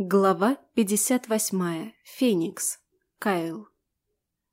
Глава 58. Феникс. Кайл.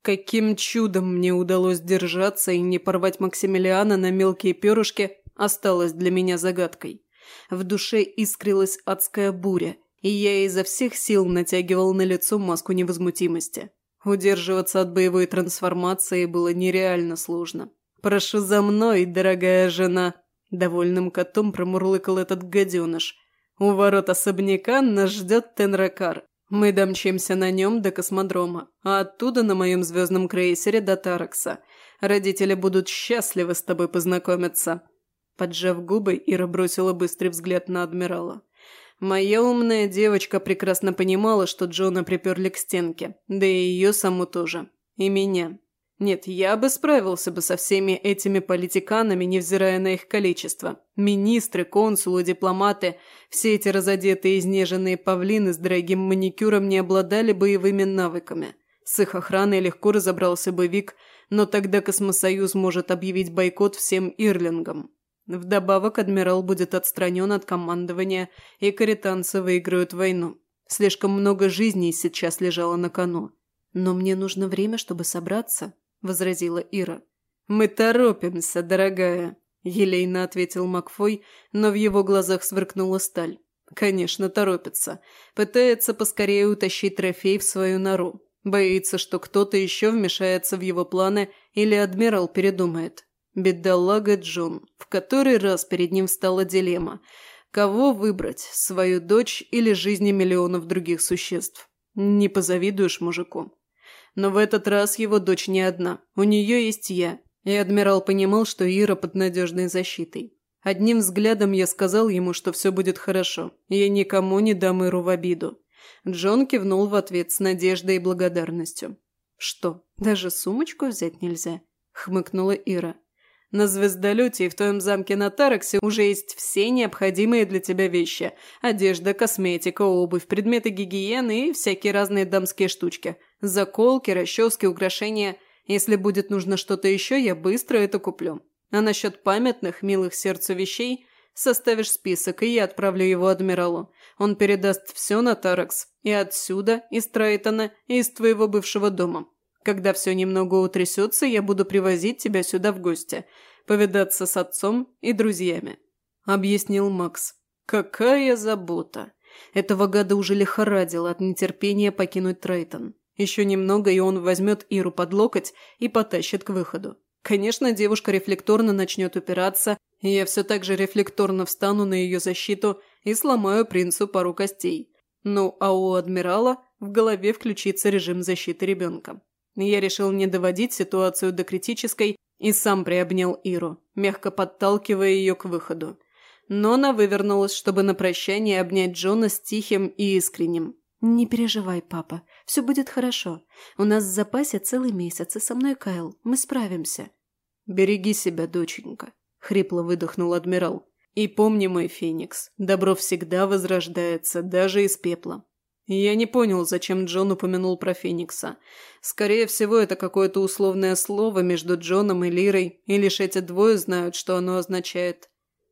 Каким чудом мне удалось держаться и не порвать Максимилиана на мелкие перышки, осталось для меня загадкой. В душе искрилась адская буря, и я изо всех сил натягивал на лицо маску невозмутимости. Удерживаться от боевой трансформации было нереально сложно. «Прошу за мной, дорогая жена!» Довольным котом промурлыкал этот гаденыш – у ворот особняка нас ждет Тенракар. Мы домчимся на нем до космодрома, а оттуда на моем звездном крейсере до Таракса. Родители будут счастливы с тобой познакомиться». Поджав губы, Ира бросила быстрый взгляд на адмирала. Моя умная девочка прекрасно понимала, что Джона приперли к стенке, да и ее саму тоже. И меня. Нет, я бы справился бы со всеми этими политиканами, невзирая на их количество. Министры, консулы, дипломаты – все эти разодетые изнеженные павлины с дорогим маникюром не обладали боевыми навыками. С их охраной легко разобрался бы Вик, но тогда Космосоюз может объявить бойкот всем Ирлингам. Вдобавок, адмирал будет отстранен от командования, и каританцы выиграют войну. Слишком много жизней сейчас лежало на кону. Но мне нужно время, чтобы собраться, возразила Ира. «Мы торопимся, дорогая», – елейно ответил Макфой, но в его глазах сверкнула сталь. «Конечно, торопится. Пытается поскорее утащить трофей в свою нору. Боится, что кто-то еще вмешается в его планы или адмирал передумает. Бедолага Джон, в который раз перед ним встала дилемма. Кого выбрать, свою дочь или жизни миллионов других существ? Не позавидуешь мужику. Но в этот раз его дочь не одна. У нее есть я. И адмирал понимал, что Ира под надежной защитой. Одним взглядом я сказал ему, что все будет хорошо. Я никому не дам Иру в обиду. Джон кивнул в ответ с надеждой и благодарностью. «Что, даже сумочку взять нельзя?» – хмыкнула Ира. На звездолете и в твоем замке на Тараксе уже есть все необходимые для тебя вещи. Одежда, косметика, обувь, предметы гигиены и всякие разные дамские штучки. Заколки, расчески, украшения. Если будет нужно что-то еще, я быстро это куплю. А насчет памятных, милых сердцу вещей составишь список, и я отправлю его адмиралу. Он передаст все на Таракс. И отсюда, из Трайтона, и из твоего бывшего дома. Когда все немного утрясется, я буду привозить тебя сюда в гости, повидаться с отцом и друзьями», – объяснил Макс. «Какая забота! Этого гада уже лихорадило от нетерпения покинуть Трейтон. Еще немного, и он возьмет Иру под локоть и потащит к выходу. Конечно, девушка рефлекторно начнет упираться, и я все так же рефлекторно встану на ее защиту и сломаю принцу пару костей. Ну, а у адмирала в голове включится режим защиты ребенка. Я решил не доводить ситуацию до критической и сам приобнял Иру, мягко подталкивая ее к выходу. Но она вывернулась, чтобы на прощание обнять Джона с тихим и искренним. «Не переживай, папа. Все будет хорошо. У нас в запасе целый месяц, и со мной Кайл. Мы справимся». «Береги себя, доченька», — хрипло выдохнул адмирал. «И помни, мой Феникс, добро всегда возрождается, даже из пепла. Я не понял, зачем Джон упомянул про Феникса. Скорее всего, это какое-то условное слово между Джоном и Лирой, и лишь эти двое знают, что оно означает.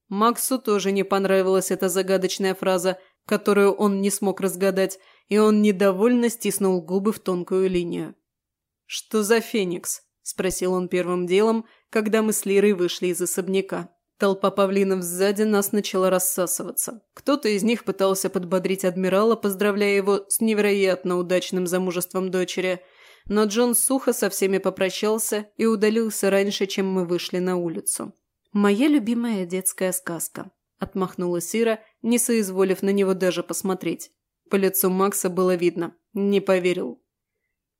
Максу тоже не понравилась эта загадочная фраза, которую он не смог разгадать, и он недовольно стиснул губы в тонкую линию. «Что за Феникс?» – спросил он первым делом, когда мы с Лирой вышли из особняка. Толпа павлинов сзади нас начала рассасываться. Кто-то из них пытался подбодрить адмирала, поздравляя его с невероятно удачным замужеством дочери, но Джон сухо со всеми попрощался и удалился раньше, чем мы вышли на улицу. «Моя любимая детская сказка», – отмахнулась Ира, не соизволив на него даже посмотреть. По лицу Макса было видно. Не поверил.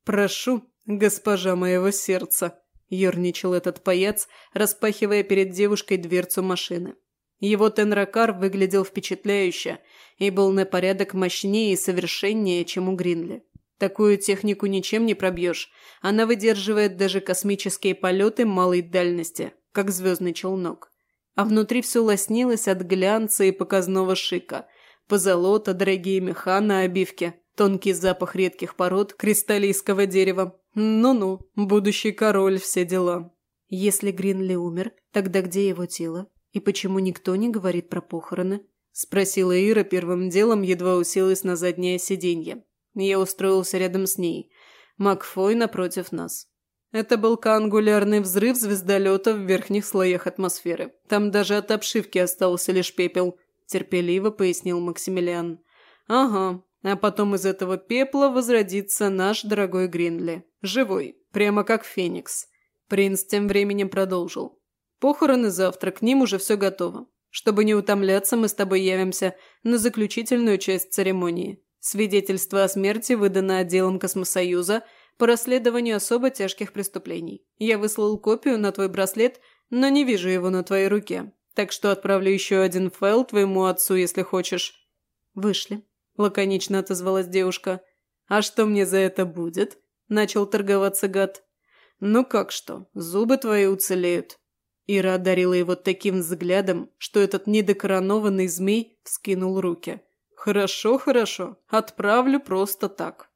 «Прошу, госпожа моего сердца», Ёрничал этот паяц, распахивая перед девушкой дверцу машины. Его Тенракар выглядел впечатляюще и был на порядок мощнее и совершеннее, чем у Гринли. Такую технику ничем не пробьешь. Она выдерживает даже космические полеты малой дальности, как звездный челнок. А внутри все лоснилось от глянца и показного шика. Позолота, дорогие меха на обивке, тонкий запах редких пород кристаллийского дерева, «Ну-ну, будущий король, все дела». «Если Гринли умер, тогда где его тело? И почему никто не говорит про похороны?» спросила Ира первым делом, едва уселась на заднее сиденье. Я устроился рядом с ней. Макфой напротив нас. Это был коангулярный взрыв звездолета в верхних слоях атмосферы. Там даже от обшивки остался лишь пепел, терпеливо пояснил Максимилиан. Ага, а потом из этого пепла возродится наш дорогой Гринли. Живой, прямо как Феникс. Принц тем временем продолжил. Похороны завтра, к ним уже все готово. Чтобы не утомляться, мы с тобой явимся на заключительную часть церемонии. Свидетельство о смерти выдано отделом Космосоюза по расследованию особо тяжких преступлений. Я выслал копию на твой браслет, но не вижу его на твоей руке. Так что отправлю еще один файл твоему отцу, если хочешь». «Вышли», – лаконично отозвалась девушка. «А что мне за это будет?» – начал торговаться гад. «Ну как что, зубы твои уцелеют. Ира одарила его таким взглядом, что этот недокоронованный змей вскинул руки. «Хорошо, хорошо, отправлю просто так».